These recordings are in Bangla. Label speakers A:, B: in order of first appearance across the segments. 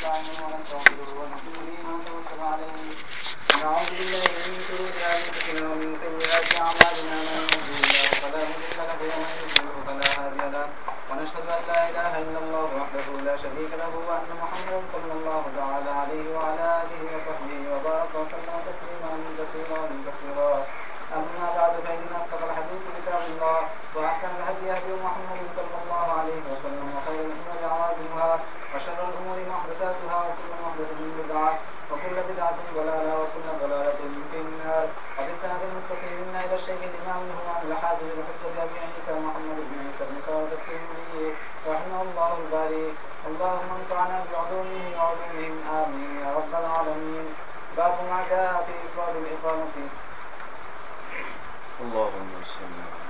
A: الرحيم الحمد لله نحمده ونستعينه ونستغفره ونؤمن به ونتوكل عليه ونعوذ بالله من شرور انفسنا ومن سيئات اعمالنا من يهده الله فلا مضل له ومن يضلله فلا هادي له ونشهد ان لا اله الا الله وحده لا شريك له وان محمدا صلى الله تعالى عليه وعلى اله وصحبه وبارك وسلم تسليما كثيرا كثيرا أما بعد فإن أصدق الحديث كتاب الله وأحسن الهدي هدي محمد صلى الله عليه وسلم وخير الأمور عوازمها وشر الأمور محدثاتها وكل محدثة بدعة وكل بدعة ضلالة وكل ضلالة في النار. وبالسند المتصل منا إلى الشيخ الإمام الهمام الحافظ الحجه ابي عيسى محمد بن عيسى بن سعد الترمذي رحمه الله الباري. اللهم انفعنا بعلومه وعلومهم آمين. يا رب العالمين. باب ما جاء في إفراد الإقامة.
B: اللهم صل على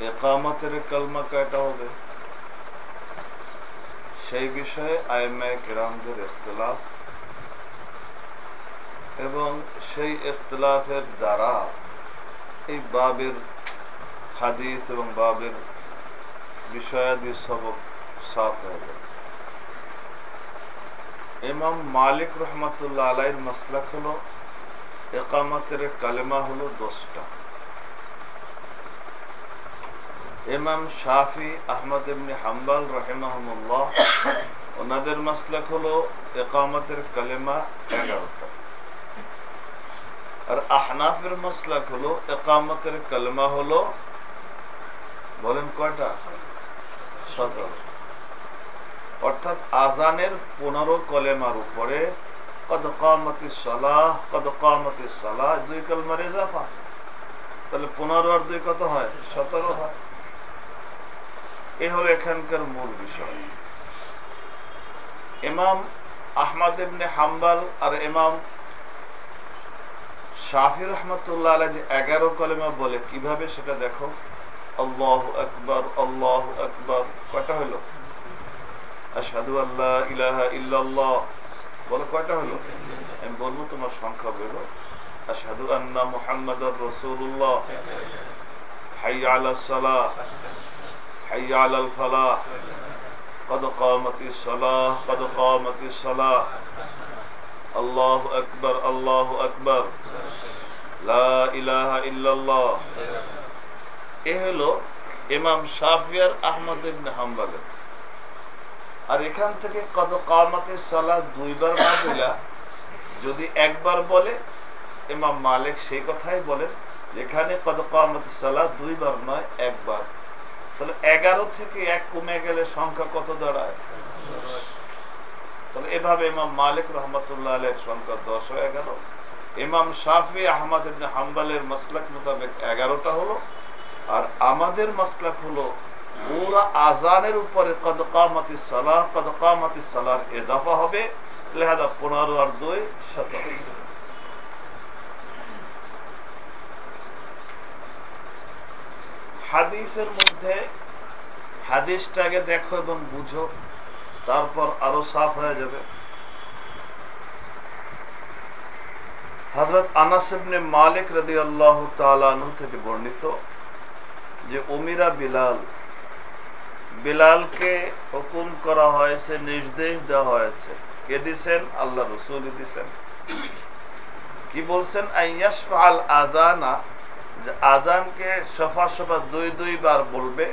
B: একামতের কালমা কয়টা হবে? সেই বিষয়ে আইমায় কেরামদের ইখতলাফ। এবং সেই ইখতলাফের দ্বারা এই বাবের হাদিস এবং বাবের বিষয়াদি সবক সাফ হয়ে গেছে ইমাম মালিক রহমতুল্লাহ আলাইর মাসলাক হলো একামতের কালেমা হলো দশটা। ইমাম শাফি আহমদ ইবনে হাম্বাল রহেমাহমুল্লাহ, ওনাদের মাসলাক হলো একামতের কালেমা এগারোটা। আর আহনাফের মাসলাক হলো একামতের কালেমা হলো, বলেন কয়টা? সতেরো। অর্থাৎ আজানের পনেরো কলেমার উপরে, কদ কামতি সালাহ, কদ কামতি সালাহ দুই কলমার ইজাফা। তাহলে পনেরো আর দুই কত হয়? সতেরো হয়। এ হলো এখানকার মূল বিষয়। ইমাম আহমদ ইবনে হাম্বাল আর ইমাম শাফি রহমতুল্লাহ আলাই যে এগারো কলেমা বলে কীভাবে সেটা দেখো? আল্লাহ আকবর আল্লাহ আকবর কটা হলো? আশহাদু আল্লাহ ইলাহা ইল্লাল্লাহ, বলো কয়টা হলো? আমি বলব তোমার সংখ্যা বেরো। আশহাদু আন্না মুহাম্মাদার রাসূলুল্লাহ, হাইয়া আলাস সালাহ। হাইয়া আলাল ফালাহ قد قامت الصلاة قد قامت الصلاة الله أكبر الله أكبر لا إله إلا الله এ হলো ইমাম শাফিয়ার আহমদ ইবনে হাম্বালের আর এখান থেকে কত কামাতে সালা দুইবার না বলা যদি একবার বলে ইমাম মালিক সেই কথাই বলেন এখানে কত কামাতে সালা দুইবার নয় একবার তাহলে এগারো থেকে এক কমে গেলে সংখ্যা কত দাঁড়ায়? তাহলে এভাবে ইমাম মালিক রহমতুল্লাহ আলের সংখ্যা দশ হয়ে গেল। ইমাম শাফি, আহমদ হাম্বালের মাসলাক মোতাবেক এগারোটা হলো। আর আমাদের মাসলাক হলো আজানের উপরে কদকামতি সালাহ কদকামতি সালার এদাফা হবে লেহাদা পনেরো আর দুই, সতেরো। হাদিসের মধ্যে হাদিসটাকে দেখো এবং বুঝো, তারপর আরও সাফ হয়ে যাবে। হজরত আনাসিবনে মালিক রদি আল্লাহ থেকে বর্ণিত যে বিলাল, বিলালকে হুকুম করা হয়েছে, নির্দেশ দেওয়া হয়েছে। কে দিছেন? আল্লাহ রসুল দিছেন। কি বলছেন? আল আদানা যে আজানকে সফা সফা দুই দুইবার বলবে,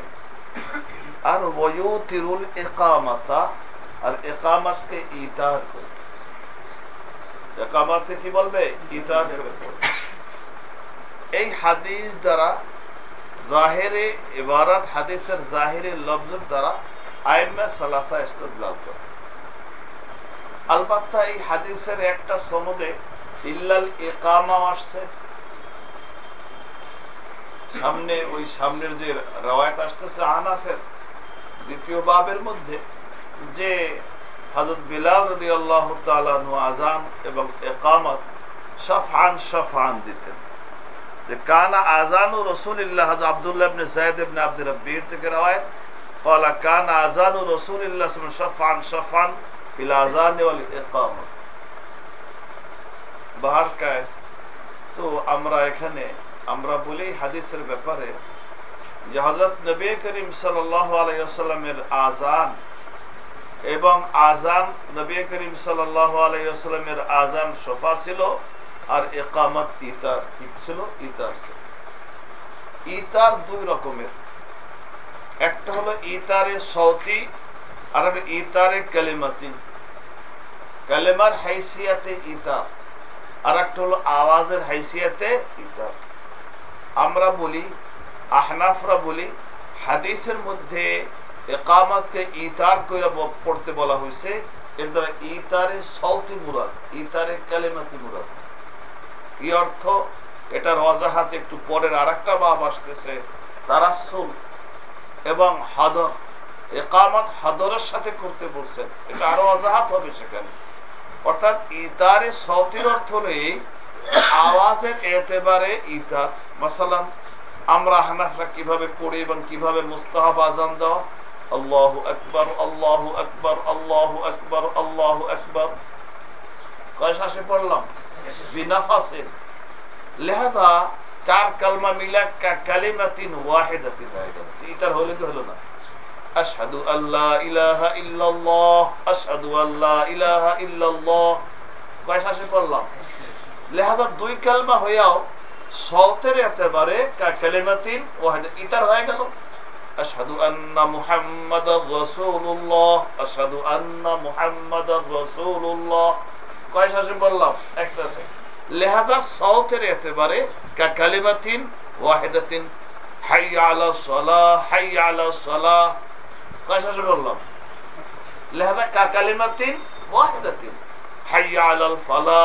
B: আর ওয়ু তিরুল একামাতা আর একামাতকে ইতার করবে একামাতে কি বলবে? ইতার এই হাদিস দ্বারা জাহেরে ইবারত, হাদিসের জাহেরে লফজের দ্বারা আইমা সালাসা ইস্তদলাল করে। আলবাত্তা এই হাদিসের একটা সনদে ইল্লাল একামা আসছে। সামনে ওই সামনের যে রওয়ায়ত আসতেছে আনাফের দ্বিতীয় বাবের মধ্যে যে হজরত বিলাল রদি আল্লাহ তালু আজান এবং একামত সফান সফান দিতেন যে কানা আজানু রসুলিল্লাহ আবদুল্লাহ ইবনে জায়দ ইবনে আব্দুল রব্বির থেকে রওয়ায়ত قال كان اذان رسول الله صلى الله عليه وسلم شفعا شفعا في الاذان والاقامه বাহার কায় তো আমরা এখানে আমরা বলি হাদিসের ব্যাপারে যে হজরত নবী করিম সাল্লাহ আলাইসাল্লামের আজান এবং আজান নবী করিম সাল্লাহ আলাইসাল্লামের আজান সোফা ছিল আর একামত ইতার ছিল? ইতার ছিল। ইতার দুই রকমের। একটা হলো ইতারে সৌতি আর একটা ইতারে কালিমাতি। কালেমার হাইসিয়াতে ইতার, আর একটা হলো আওয়াজের হাইসিয়াতে ইতার। আমরা বলি, আহনাফরা বলি, হাদিসের মধ্যে একামতকে ইতার করে পড়তে বলা হয়েছে এর দ্বারা ইতারে সৌতি মুরাদ ইতারে কালেমাতি মুরাদ। কি অর্থ? এটার অজাহাত একটু পরের আর একটা বাব আসতেছে তারাসুল এবং হাদর। একামত হাদরের সাথে করতে বলছেন, এটা আরও অজাহাত হবে সেখানে। অর্থাৎ ইতারে সৌতির অর্থ এই আওয়াজের এতেবারে ইতার মাসালাম আমরা হানাফরা কীভাবে পড়ি এবং কীভাবে মুস্তাহাব আজান দেওয়া? আল্লাহ আকবর আল্লাহ আকবর আল্লাহ আকবর আল্লাহ আকবর। কয় পড়লাম? বিনাফাসিন লেহাদা চার কালমা মিলা কালিমাতিন ওয়াহিদাতিন। হয়ে গেল ইতার হলো কি হলো না? আশহাদু আল্লাহ ইলাহা ইল্লাল্লাহ, আশহাদু আল্লাহ ইলাহা ইল্লাল্লাহ। কয় পড়লাম? লেহাদা দুই কালমা হইয়াও সৌতের একেবারে কালিমাতিন ওয়াহিদা ইতার হয়ে গেল। আশহাদু আন্না মুহাম্মাদার রাসূলুল্লাহ, আশহাদু আন্না মুহাম্মাদার রাসূলুল্লাহ। কয় শ্বাসে বললাম? এক শ্বাসে। লেহাদা সৌতের এতেবারে কালিমাতিন ওয়াহিদাতিন হাই আলা সলা হাই আলা সলা কয় শ্বাসে বললাম? লেহাদা কালিমাতিন ওয়াহিদাতিন। হাই আলাল ফালা।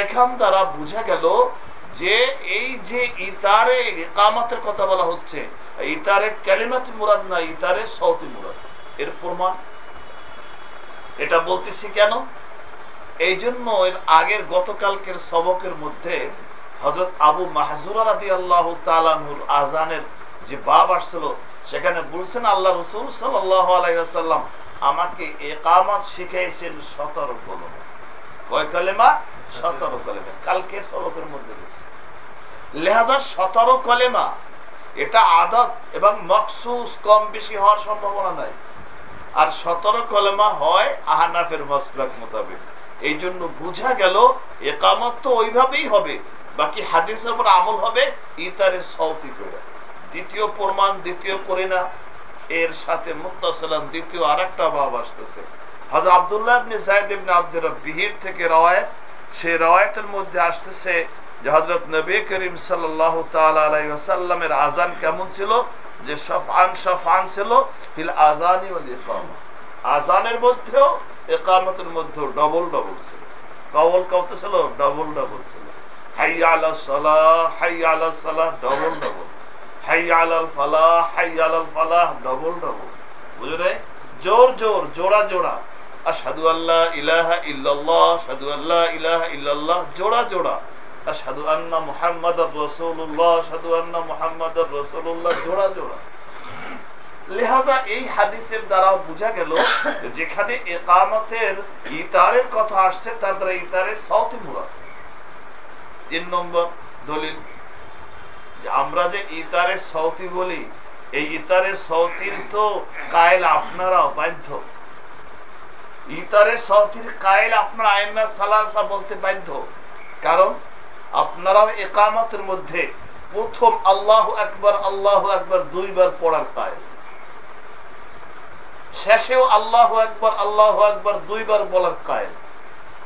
B: এখান গেল যে এই যে ইতারে কামাতের কথা বলা হচ্ছে, ইতারে কালিমাতি মুরাদ না, ইতারে সৌতি মুরাদ। এর প্রমাণ এটা বলতেছি কেন? এই জন্য এর আগের গতকালকের সবকের মধ্যে হজরত আবু মাহজুরা আল্লাহ আজানের যে বাব আসছিল, সেখানে বলছেন, আল্লাহ রসুল আলাইসাল্লাম আমাকে একামাত শিখাইছেন সতেরো কলমে। কয় কলেমা? সতেরো কলেমা। কালকের সবকের মধ্যে গেছে লেহাদা সতেরো কলেমা, এটা আদত এবং মকসুস কম বেশি হওয়ার সম্ভাবনা নাই। আর সতেরো কলেমা হয় আহানাফের মসলাক মোতাবেক। এই জন্য বুঝা গেল, একামত তো ওইভাবেই হবে, বাকি হাদিসের উপর আমল হবে ইতারের সৌতি করে দ্বিতীয় প্রমাণ দ্বিতীয় করে না, এর সাথে মুক্তাসালাম দ্বিতীয় আর একটা ভাব আসতেছে। হাজর আবদুল্লাহ ইবনে জায়দ ইবনে আব্দুর বিহির থেকে রওয়ায়াত সেই রওয়ায়াতের মধ্যে আসতেছে যে হযরত নবী করিম তাআলা আলাইহি ওয়াসাল্লামের আজান কেমন ছিল? যে সফান সফান ছিল, ফিল আজানি ওয়াল ইকামা। আজানের মধ্যেও একামতের মধ্যেও ডবল ডবল ছিল। কবল কত ছিল ডবল ডবল ছিল। হাই আলা হাই আলা সালাহ ডবল হাই আলাল হাই আলাল জোর জোর, জোড়া জোড়া। আল্লাহ ইলাহা ইল্লাল্লাহ, আশহাদু আল্লাহ ইলাহা ইল্লাল্লাহ, জোড়া জোড়া। আন্না আন্না জোড়া জোড়া। এই হাদিসের দ্বারাও বোঝা গেল যেখানে ইতারের কথা আসছে, তার দ্বারা ইতারের মুরাদ তিন নম্বর দলিল, যে আমরা যে ইতারের সৌতি বলি, এই ইতারের সৌতির তো কায়েল আপনারা বাধ্য। ইতারের সৌতির কায়েল আপনার আইনা সালাসা বলতে বাধ্য। কারণ আপনারাও একামতের মধ্যে প্রথম আল্লাহ একবার আল্লাহ একবার দুইবার পড়ার কায়েল শেষেও আল্লাহ একবার আল্লাহ একবার দুইবার বলার কায়েল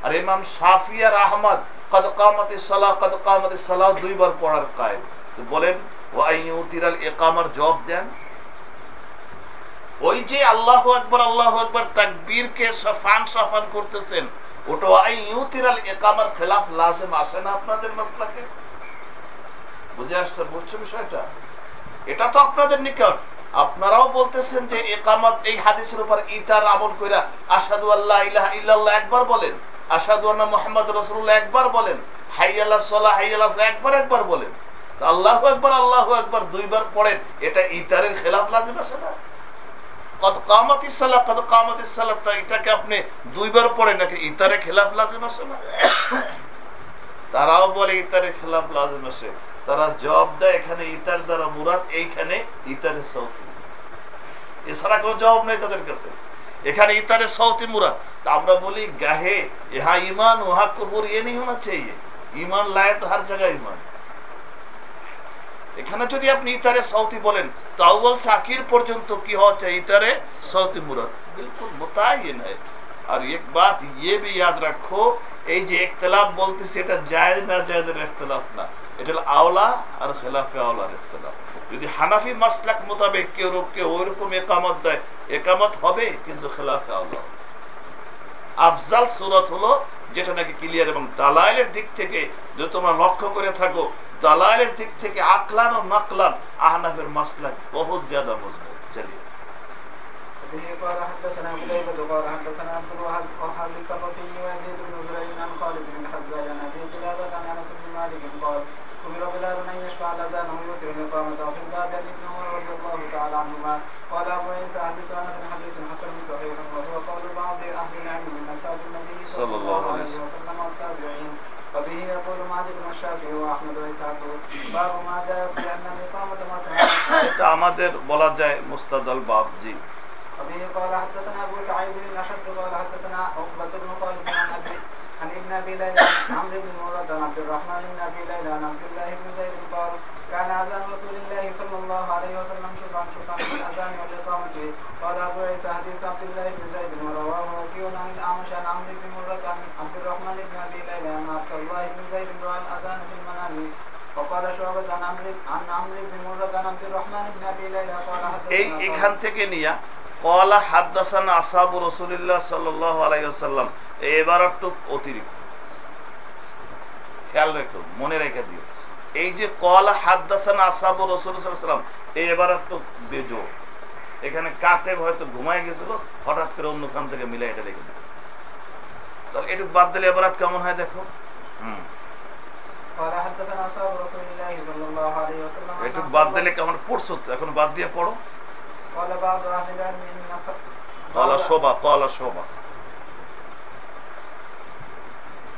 B: আর ইমাম শাফি আর আহমদ, কদ কামতি সালাহ, কদ কামতি সালাহ দুইবার পড়ার কায়ল তো বলেন ওয়াইউতিরাল একামার জবাব দেন। ওই যে আল্লাহ আকবর আল্লাহ আকবর তাকবীরকে সফান সফান করতেছেন আপনারাও বলতেছেন যে একামত এই হাদিসের উপর ইতার আমল আসাদু আল্লাহ একবার বলেন আসাদু মুহাম্মদ রাসূলুল্লাহ একবার বলেন হাইয়ালা সালাহ হাইয়ালা একবার একবার বলেন। আল্লাহু আকবার আল্লাহু আকবার দুইবার পড়েন, এটা ইতারের খেলাফ লাজিম আসে না? কত কামতি সালা কত কামতি সালা এটাকে আপনি দুইবার পড়ে নাকি ইতারে খেলাফ লাজেম আসে না? তারাও বলে ইতারে খেলাফ লাজেম আসে তারা জবাব দেয়, এখানে ইতার দ্বারা মুরাদ, এইখানে ইতারে সৌতি এছাড়া কোনো জবাব নেই তাদের কাছে। এখানে ইতারে সৌতি মুরাদ। তা আমরা বলি, গাহে, ইহা ইমান উহা কুহুর এ নেই হোনা চাইয়ে ইমান লায় তো হার জায়গায় ইমান এখানে যদি আপনি ইতারে সৌতি বলেন, তো সাকির পর্যন্ত কি হচ্ছে ইতারে সৌতি মুরত বিলকুল মোতায়েন হয়। আর এক বাত ইয়ে বি ইয়াদ রাখো, এই যে ইখতলাফ বলতেছি, এটা জায়েজ না জায়েজের ইখতলাফ না। এটা হলো আওলা আর খেলাফে আওলার ইখতলাফ যদি হানাফি মাসলাক মোতাবেক কেউ কেউ ওইরকম একামত দেয়, একামত হবে, কিন্তু খেলাফে আওলা আফজাল সুরত হলো যেটা নাকি ক্লিয়ার এবং দালাইলের দিক থেকে যদি তোমরা লক্ষ্য করে থাকো দালাইলের দিক থেকে আকলান ও নাকলান আহনাফের মাসলাক বহুত জ্যাদা মজবুত চলিয়ে
A: به قال حدثنا قتيبة قال حدثنا عبد الوهاب وهاب الثقفي ويزيد بن زريع عن خالد بن الحذاء عن ابي قلابة عن انس بن مالك قال امر بلال ان يشفع الاذان ويوتر الاقامة وفي الباب عن ابن عمر رضي الله تعالى عنهما قال ابو عيسى حديث انس حديث حسن صحيح وهو قول بعض اهل العلم من اصحاب النبي صلى الله عليه وسلم والتابعين وبه يقول مالك والشافعي واحمد واسحاق باب ما جاء في ان الاقامة مسنى
B: এটা আমাদের বলা যায় মুস্তাদাল বাব জি
A: وبه قال حدثنا ابو سعيد بن اشد قال حدثنا عقبة بن خالد عن ابي عن ابن ابي ليلى عن عمرو بن مرة عن عبد الرحمن بن ابي ليلى عن عبد الله بن زيد قال كان اذان رسول الله صلى الله عليه وسلم شفعا شفعا في الاذان والاقامة قال ابو عيسى حديث عبد الله بن زيد ورواه وكيع عن الاعمش عن عمرو بن مرة عن عبد الرحمن بن ابي ليلى عن عبد الله بن زيد راى الاذان في المنام وقال شعبة عن عمرو عن عمرو بن مرة عن عبد الرحمن بن ابي ليلى قال
B: এই
A: حدثنا
B: এখান থেকে নিয়া কলা হাদ্দাসান আসাবু রসুলিল্লাহ সাল্লাহ আলাইসাল্লাম এবার একটু অতিরিক্ত খেয়াল রেখো মনে রেখে দিও এই যে কল হাত দাসান এবার একটু বেজো। এখানে কাটে হয়তো ঘুমায় গেছিল হঠাৎ করে অন্য খান থেকে মিলে এটা লেগে গেছে এটু বাদ দিলে এবার কেমন হয় দেখো। হম। বাদ দিলে কেমন পড়ছো? তো এখন বাদ দিয়ে পড়ো। কলা শোভা কলা শোভা।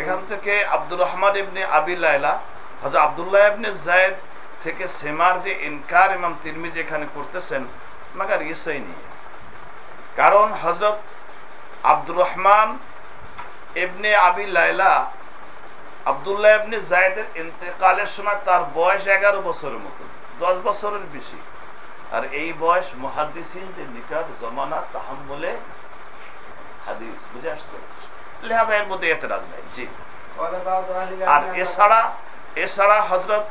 B: এখান থেকে আব্দুর রহমান ইবনে আবি লাইলা হযরত আব্দুল্লাহ ইবনে যায়েদ থেকে সেমার যে ইনকার ইমাম তিরমিজি এখানে করতেছেন মাগার ইসাই নিয়ে কারণ হজরত আব্দুর রহমান ইবনে আবি লাইলা আবদুল্লাহ ইবনে জায়েদের ইন্তেকালের সময় তার বয়স এগারো বছরের মতো। দশ বছরের বেশি। আর এই বয়স মহাদিসিনদের নিকট জমানা তাহাম্মলে হাদিস বুঝে আসছে? লেহাবা মধ্যে এতরাজ নাই জি। আর এছাড়া এছাড়া হজরত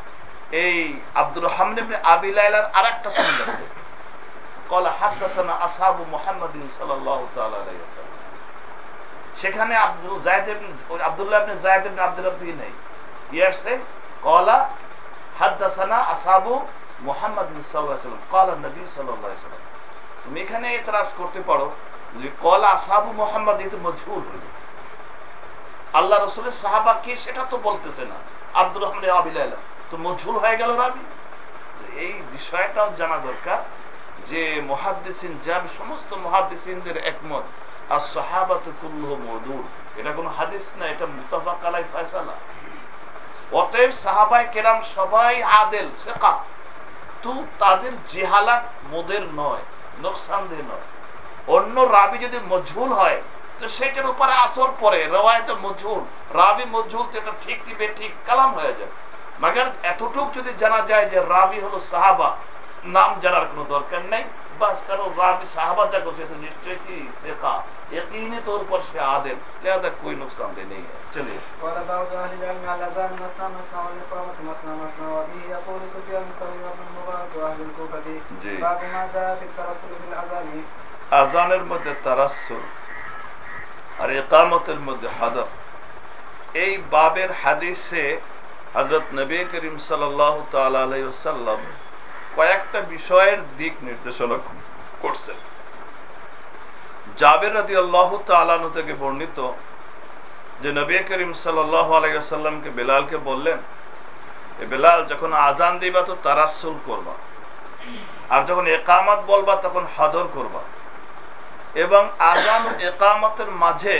B: এই আব্দুর রহমান আবিলাইলার আর একটা আছে। কলা হাদাসানা আসাবু সেখানে আব্দুল জায়দ আবদুল্লাহ জায়দ আব্দুল রব্বি নেই। ইয়ে কলা হাদ্দাসানা সাল্লাল্লাহু আলাইহি কলা নবী ওয়াসাল্লাম। তুমি এখানে এতরাজ করতে পারো যে কলা আসহাবু মুহাম্মাদ মজহুর। হইল আল্লাহ রসুলের সাহাবা কে সেটা তো বলতেছে না। আব্দুর রহমান আবিলাইলা তো মজহুল হয়ে গেল রাবি। এই বিষয়টাও জানা দরকার যে মহাদ্দিসিন সমস্ত মহাদ্দিসিনদের একমত আর সাহাবাত কুল্লু মধুর এটা কোনো হাদিস না, এটা মুতাফাক আলাই ফয়সালা। অতএব সাহাবাই কেরাম সবাই আদেল শেখা তো তাদের জেহালাত মোদের নয়, নোকসানদের নয়। অন্য রাবি যদি মজহুল হয়, তো সেটার উপরে আসর পরে রওয়ায়তে মজহুল, রাবি মজহুল তো ঠিক কালাম হয়ে যায় মাগার এতটুক যদি জানা যায় যে রাবি হলো সাহাবা, নাম জানার কোনো দরকার নেই। পাস কারও রাবি সাহাবা যা করছে তো নিশ্চয় কি শেখা
A: একইনি তোর উপর সে
B: আদেন
A: লেহাদা কোই নুকসান দে নেই। চলে।
B: আজানের মধ্যে তারাসুল আর একামতের মধ্যে হাদার। এই বাবের হাদিসে হজরত নবী করিম সাল্লাল্লাহু সাল্লাহ তাল্লাম কয়েকটা বিষয়ের দিক নির্দেশনা করছেন। জাবের রাদি আল্লাহ তালানু থেকে বর্ণিত যে নবী করিম সাল্লাহ আলাইসাল্লামকে বেলালকে বললেন, এ বেলাল, যখন আজান দিবা তো তারাসুল করবা, আর যখন একামত বলবা তখন হাদর করবা। এবং আজান একামতের মাঝে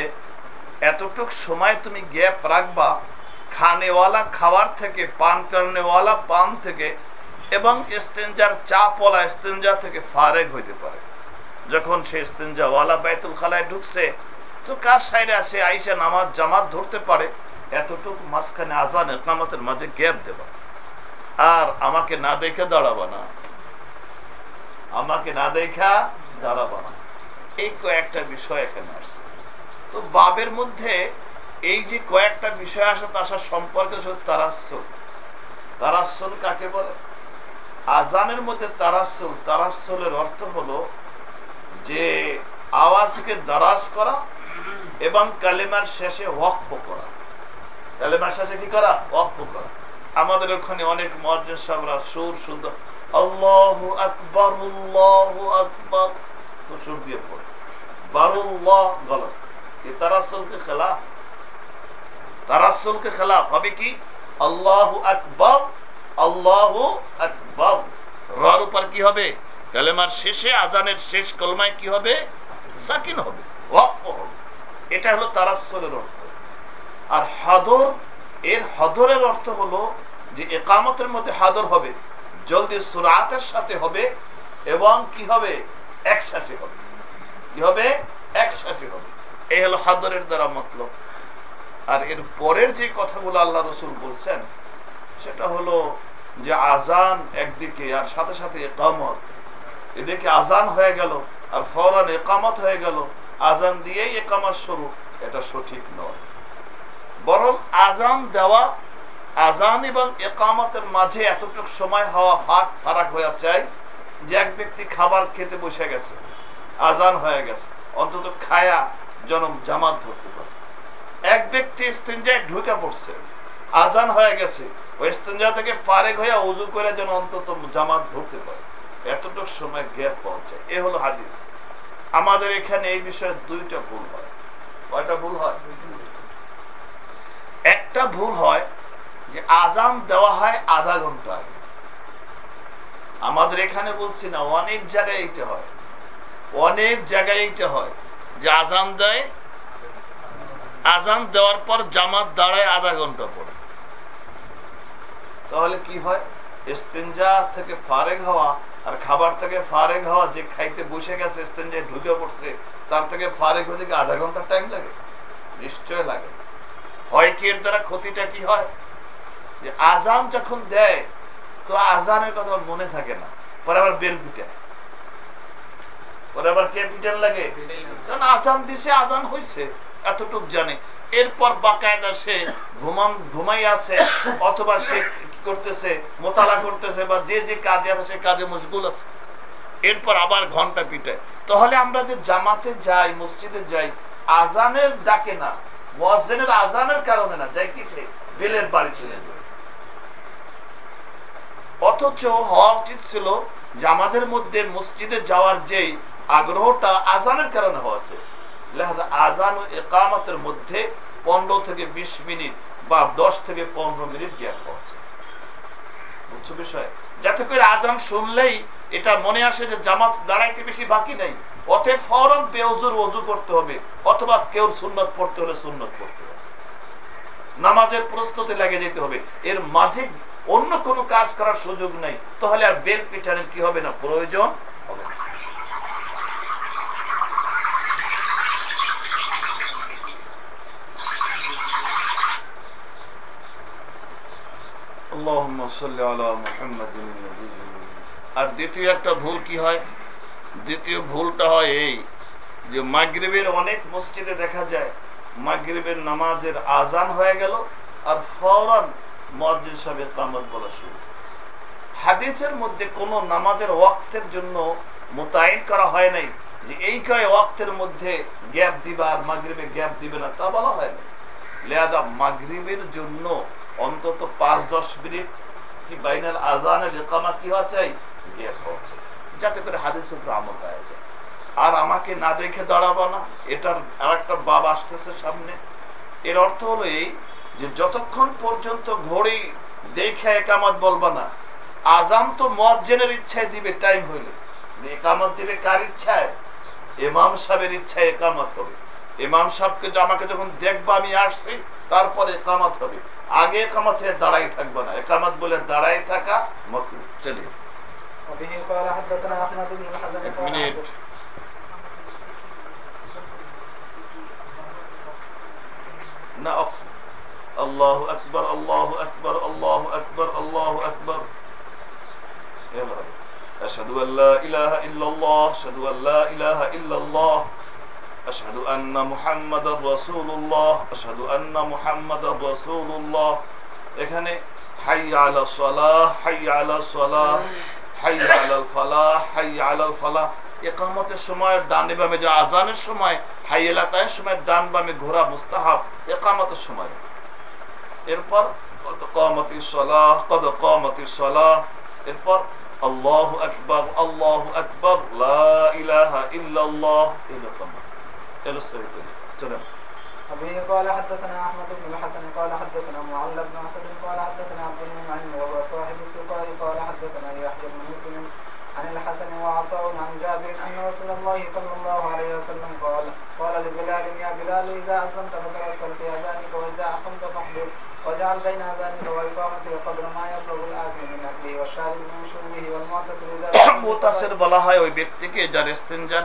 B: এতটুক সময় তুমি গ্যাপ রাখবা, খানেওয়ালা খাওয়ার থেকে, পান করনেওয়ালা পান থেকে এবং ইস্তেঞ্জার চাপওয়ালা ইস্তেঞ্জা থেকে ফারেক হইতে পারে। যখন সে ইস্তেঞ্জাওয়ালা বাইতুল খালায় ঢুকছে, তো কার সাইডে সে আইসা নামাজ, জামাত ধরতে পারে? এতটুকু মাঝখানে আজান একামতের মাঝে গ্যাপ দেবা। আর আমাকে না দেখে দাঁড়াবা না। আমাকে না দেখা দাঁড়াবা না। এই কয়েকটা বিষয় এখানে আসছে তো বাবের মধ্যে এই যে কয়েকটা বিষয় আসে তা আসার সম্পর্কে শুধু তারাসল কাকে বলে? আজানের মধ্যে তারাসুল তারাসলের অর্থ হলো যে আওয়াজকে দারাজ করা এবং কালেমার শেষে ওয়াকফ করা। কালেমার শেষে কি করা? ওয়াকফ করা। আমাদের ওখানে অনেক মহাজ্জের সাহরা সুর সুন্দর আল্লাহ আকবর আল্লাহ আকবর সুর দিয়ে পড়ে। বারুল্লাহ গলত। এ তারাসলকে খেলাফ। তারাসলকে খেলাফ হবে কি? আল্লাহ আকবর আল্লাহ আকবর। রর উপর কি হবে? কালেমার শেষে আজানের শেষ কলমায় কি হবে? সাকিন হবে, ওয়াকফ হবে। এটা হলো তারাসলের অর্থ। আর হাদর, এর হদরের অর্থ হলো যে একামতের মধ্যে হাদর হবে, জলদি সুরাতের সাথে হবে, এবং কি হবে? একসাথে হবে। কি হবে? একসাথে হবে। এই হলো হাদরের দ্বারা মতলব। আর এর পরের যে কথাগুলো আল্লাহ রসুল বলছেন, সেটা হলো যে আজান একদিকে আর সাথে সাথে একামত এদিকে আজান হয়ে গেল আর ফৌরান একামত হয়ে গেল। আজান দিয়েই একামত শুরু, এটা সঠিক নয়। বরং আজান দেওয়া আজান এবং একামতের মাঝে এতটুকু সময় হওয়া ফাঁক ফারাক হয়ে যায় যে এক ব্যক্তি খাবার খেতে বসে গেছে আজান হয়ে গেছে, অন্তত খায়া জনম জামাত ধরতে পারে। এক ব্যক্তি ইস্তেঞ্জায় ঢুকে পড়ছে আজান হয়ে গেছে। ওই ইস্তেঞ্জা থেকে ফারেক হয়ে উজু করে যেন অন্তত জামাত ধরতে পারে। এতটুক সময় গ্যাপ পাওয়া যায়। এ হলো হাদিস। আমাদের এখানে এই বিষয়ে দুইটা ভুল হয়। কয়টা ভুল হয়? একটা ভুল হয় যে আজান দেওয়া হয় আধা ঘণ্টা আগে। আমাদের এখানে বলছি না, অনেক জায়গায় এইটা হয়। অনেক জায়গায় এইটা হয় যে আজান দেয়, আজান দেওয়ার পর জামাত দাঁড়ায় আধা ঘণ্টা পরে। তাহলে কি হয়? ইস্তেঞ্জা থেকে ফারেক হওয়া আর খাবার থেকে ফারেক হওয়া যে খাইতে বসে গেছে ইস্তেঞ্জায় ঢুকে পড়ছে তার থেকে ফারেক হতে কি আধা ঘণ্টা টাইম লাগে। নিশ্চয় লাগে। হয় কি এর দ্বারা ক্ষতিটা কি হয়? যে আজান যখন দেয় তো আজানের কথা মনে থাকে না। পরে আবার বেল পিটায়। পরে আবার কে লাগে? কারণ আজান দিছে আজান হয়েছে এতটুক জানে। এরপর বাকায়দা সে ঘুমাম ঘুমাই আছে, অথবা সে করতেছে, মোতালা করতেছে, বা যে যে কাজে আছে, সে কাজে মশগুল আছে। এরপর আবার ঘণ্টা পিটায়। তাহলে আমরা যে জামাতে যাই, মসজিদে যাই, আজানের ডাকে না। মসজিদের আজানের কারণে না, যাই কি সে বেলের বাড়ি চলে যায়। অথচ হওয়া উচিত ছিল যে আমাদের মধ্যে মসজিদে যাওয়ার যেই আগ্রহটা আজানের কারণে হওয়া উচিত। আজান ও একামতের মধ্যে পনেরো থেকে বিশ মিনিট বা দশ থেকে পনেরো মিনিট গ্যাপ হওয়া উচিত বুঝছ বিষয়? যাতে করে আজান শুনলেই এটা মনে আসে যে জামাত দাঁড়াইতে বেশি বাকি নেই। অতএব ফরন বেউজুর অজু করতে হবে, অথবা কেউ সুন্নত পড়তে হলে সুন্নত পড়তে হবে। নামাজের প্রস্তুতি লেগে যেতে হবে। এর মাঝে অন্য কোনো কাজ করার সুযোগ নেই। তাহলে আর বেল পিঠানের কি হবে না? প্রয়োজন হবে না। আর দ্বিতীয় একটা ভুল কি হয়? দ্বিতীয় ভুলটা হয় এই যে মাগরিবের অনেক মসজিদে দেখা যায়, মাগরিবের নামাজের আজান হয়ে গেল আর ফওরান মসজিদ সাহেব কামত বলা শুরু। হাদিসের মধ্যে কোন নামাজের ওয়াক্তের জন্য মোতায়েন করা হয় নাই যে এই কয় ওয়াক্তের মধ্যে গ্যাপ দিবা আর মাগরিবে গ্যাপ দিবে না তা বলা হয় না লেয়াদা মাগরিবের জন্য অন্তত পাঁচ, দশ মিনিট কি বাইনাল আজানের কি হওয়া চাই? হওয়া চাই। যাতে করে হাদিস উপর আমল হয়ে যায়। আর আমাকে না দেখে দাঁড়াবো না, এটার আর একটা বাব আসতেছে সামনে। এর অর্থ হলো এই যে যতক্ষণ পর্যন্ত ঘড়ি দেখে একামত বলবা না আজাম তো মজ্জেনের ইচ্ছায় দিবে টাইম হইলে। একামত দিবে কার ইচ্ছায়? এমাম সাহেবের ইচ্ছায় একামত হবে। এমাম সাহেবকে আমাকে যখন দেখবা আমি আসছি তারপরে একামত হবে আগে একামত হয়ে দাঁড়াই থাকবো না একামত বলে দাঁড়াই থাকা মকরু চলিয়ে
A: وبه قال حدثنا احمد بن الحسن
B: এক
A: قال
B: মিনিট
A: حدث-
B: না আল্লাহ আকবর আল্লাহ আকবর আল্লাহ আকবর আল্লাহ আকবর أشهد أن لا إله إلا الله أشهد أن لا إله إلا الله أشهد أن محمد رسول الله أشهد أن محمد رسول الله এখানে হাই আলা সলাহ হাই আলা সলাহ হাই আলাল ফালাহ হাই আলাল ফালাহ একামতের সময় ডানে বামে যে আজানের সময় হাই এলাকায় সময় ডান বামে ঘোরা মুস্তাহাব একামতের সময় এরপর কদ কামতি সলাহ কদ কামতি সলাহ এরপর আল্লাহু আকবার আল্লাহু আকবার লা ইলাহা ইল্লাল্লাহ এলো কামত এলো সহি তরিকা চলেন
A: وبه قال حدثنا احمد بن الحسن قال حدثنا معل بن اسد قال حدثنا عبد المنعم وهو صاحب السقاء قال حدثنا يحيى بن مسلم عن الحسن وعطاء عن جابر ان رسول الله صلى الله عليه وسلم قال قال لبلال يا بلال اذا اذنت فتوسل في اذانك واذا اقمت فاحضر وجعل بين اذانك واقامتك قدر ما يطلب الاكل من اكله والشارب من شربه والمعتصر اذا
B: মোতাসের বলা হয় ওই ব্যক্তিকে যার ইস্তেঞ্জার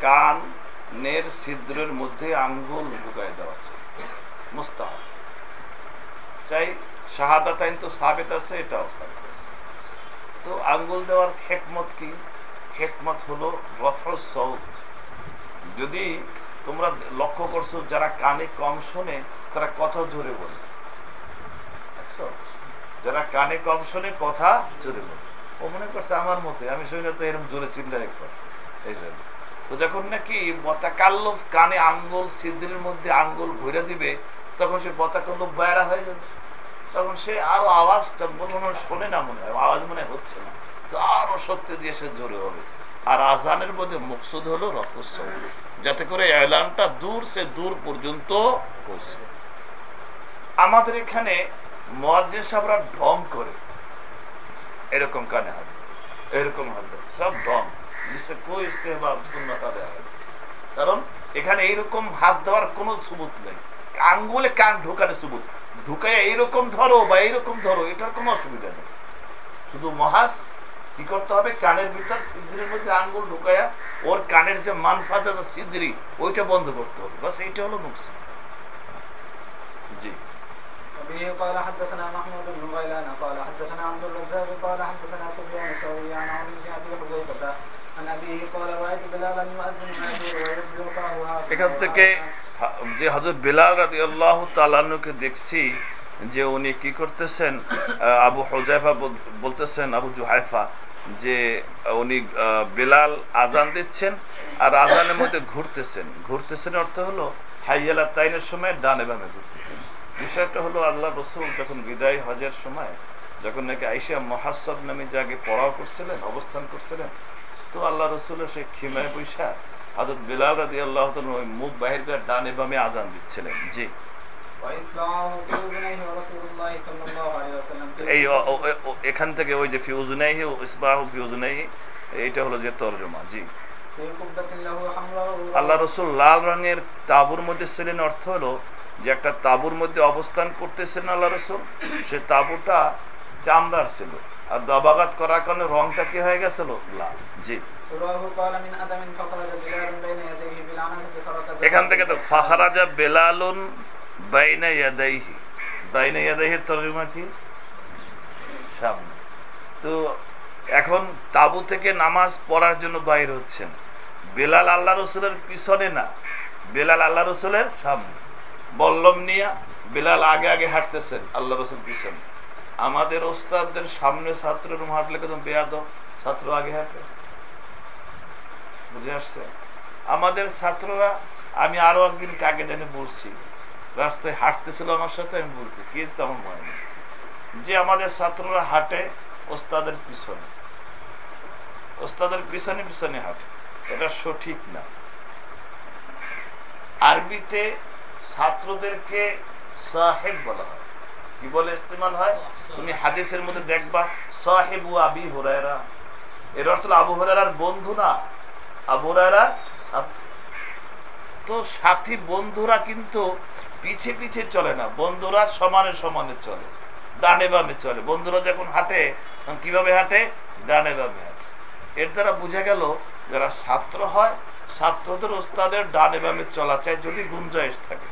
B: কান, নের, ছিদ্রের মধ্যে আঙ্গুল ঢুকাই দেওয়া চাই মুস্তাহাব। চাই শাহাদাতাইন তো সাবেত আছে, এটাও সাবেত আছে। তো আঙ্গুল দেওয়ার হেকমত কি? হেকমত হলো রফর সৌত যদি তোমরা লক্ষ্য করছ, যারা কানে কম শোনে, তারা কথা জোরে বলে। যারা কানে কম শোনে, কথা জোরে বলে। ও মনে করছে আমার মতে আমি শুনে তো এরকম জোরে চিল্লাই কর এই জন্য। তো যখন নাকি বতাকাল্লফ কানে আঙ্গুল, সিদ্ধির মধ্যে আঙ্গুল ঘুরে দিবে, তখন সে বতাকাল্লফ বাইরা হয়ে যাবে। তখন সে আরও আওয়াজ মনে শোনে না মনে হয়, আওয়াজ মনে হচ্ছে না। তো আরও শক্তি দিয়ে সে জোরে হবে। আর আজানের মধ্যে মকসুদ হলো রফস যাতে করে এলানটা দূর সে দূর পর্যন্ত পৌঁছে। আমাদের এখানে মজ্জে সাহরা ঢং করে। এরকম কানে হাত, এরকম হাত সব ঢং। জিসে কই ইস্তেহবাব সুন্নতা দেওয়া হয় কারণ এখানে এইরকম হাত দেওয়ার কোনো সুবুত নেই আঙ্গুলে কান ঢুকানো সুবুত ঢুকাইয়া এইরকম ধরো বা এইরকম ধরো এটার কোনো অসুবিধা নেই শুধু মহাস কি করতে হবে কানের ভিতর সিদ্ধির মধ্যে আঙ্গুল ঢুকাইয়া ওর কানের যে মানফাজা যে সিদ্ধিরি ওইটা বন্ধ করতে হবে বাস এইটা হলো মুকসুদ জি
A: وبه قال حدثنا محمود بن غيلان قال حدثنا عبد الرزاق قال حدثنا سفيان الثوري عن عمرو بن ابي حذيفه
B: এখান থেকে যে হজরত বেলাল রাজি আল্লাহ তালানুকে দেখছি যে উনি কি করতেছেন আবু হজাইফা বলতেছেন, আবু জুহাইফা, যে উনি বেলাল আজান দিচ্ছেন আর আজানের মধ্যে ঘুরতেছেন। ঘুরতেছেন অর্থ হলো হাইয়ালা তাইনের সময় ডানে বামে ঘুরতেছেন। বিষয়টা হলো আল্লাহ রসুল যখন বিদায় হজের সময় যখন নাকি আইসিয়া মহাসব নামে যাকে পড়াও করছিলেন, অবস্থান করছিলেন তো আল্লাহ রসুলের বৈশা বিলাল আল্লাহ ওই মুখ বাহির করে ডানে বামে আজান দিচ্ছিলেন। জি। এই এখান থেকে ওই যে ইসবাহ এইটা হলো যে তর্জমা জি। আল্লাহ রসুল লাল রঙের তাবুর মধ্যে ছিলেন অর্থ হলো যে একটা তাবুর মধ্যে অবস্থান করতেছেন আল্লাহ রসুল সে তাবুটা চামড়ার ছিল। আর দাবাগাত করার কারণে রংটা কি হয়ে গেছিল? লাল জি। এখান থেকে তো ফাহারাজা বেলালুন বাইনা ইয়াদাইহির সামনে। তো এখন থেকে নামাজ পড়ার জন্য বাইর হচ্ছেন। বেলাল পিছনে না বেলাল রসুলের সামনে। বল্লম নিয়া বেলাল আগে আগে হাঁটতেছেন আল্লাহ রসুল পিছনে। আমাদের ওস্তাদদের সামনে ছাত্রের হাঁটলে কত বেয়াদ ছাত্র আগে হাঁটে। বুঝে আসছে? আমাদের ছাত্ররা, আমি আরও একদিন কাকে জানি বলছি। রাস্তায় হাঁটতেছিল আমার সাথে, আমি বলছি, কি তেমন মনে নেই যে আমাদের ছাত্ররা হাঁটে, ওস্তাদের পিছনে। ওস্তাদের পিছনে পিছনে হাঁটে। এটা সঠিক না। আরবিতে ছাত্রদেরকে সাহেব বলা হয়। কি বলে ইস্তেমাল হয়? তুমি হাদিসের মধ্যে দেখবা, সাহেবু আবি হুরায়রা। এর অর্থ আবু হুরায়রার বন্ধু না, আবু হুরায়রার ছাত্র। তো সাথী বন্ধুরা কিন্তু পিছে পিছে চলে না, বন্ধুরা সমানে সমানে চলে, ডানে বামে চলে। বন্ধুরা যখন হাঁটে, তখন কীভাবে হাঁটে? ডানে বামে হাঁটে। এর দ্বারা বোঝা গেল, যারা ছাত্র হয়, ছাত্রদের ওস্তাদের ডানে বামে চলা চায় যদি গুঞ্জাইশ থাকে।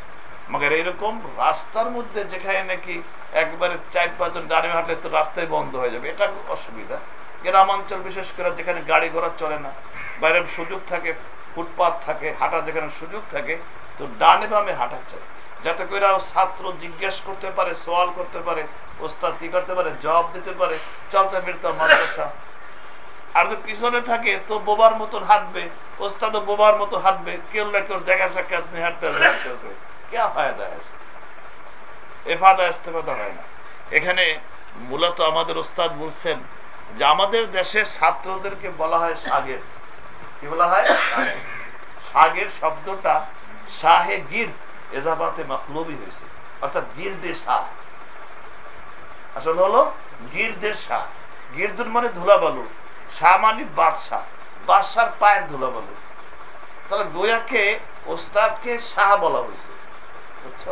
B: মগর এরকম রাস্তার মধ্যে যেখানে নাকি একবারে চার পাঁচজন ডানে হাঁটলে তো রাস্তায় বন্ধ হয়ে যাবে, এটা অসুবিধা। গ্রামাঞ্চল বিশেষ করে যেখানে গাড়ি ঘোড়া চলে না বাইরের সুযোগ থাকে ফুটপাথ থাকে, হাঁটা যেখানে সুযোগ থাকে, তো ডানে বামে হাঁটা চাই যাতে করে ছাত্র জিজ্ঞেস করতে পারে, সওয়াল করতে পারে, ওস্তাদ কি করতে পারে, জবাব দিতে পারে, চলতে ফিরতে মাদ্রাসা। আর যদি পিছনে থাকে, তো বোবার মতন হাঁটবে, ওস্তাদও বোবার মতো হাঁটবে, কেউ না কেউ দেখা সাক্ষাৎ নিয়ে হাঁটতে হাঁটতেছে কে ফায়দা আছে এফাদা ইস্তেফাদা হয় না। এখানে মূলত আমাদের ওস্তাদ বলছেন যে আমাদের দেশে ছাত্রদেরকে বলা হয় সাগের। কি বলা হয়? সাগের শব্দটা শাহে গির্দ, এজাবাতে মাকলবি হয়েছে। অর্থাৎ গির্দে শাহ। আসলে হলো গির্দের শাহ। গির্দুর মানে ধুলাবালু। শাহ মানে বাদশাহ। বাদশার পায়ের ধুলাবালু। তাহলে গোয়াকে ওস্তাদকে শাহ বলা হয়েছে। বুঝছ?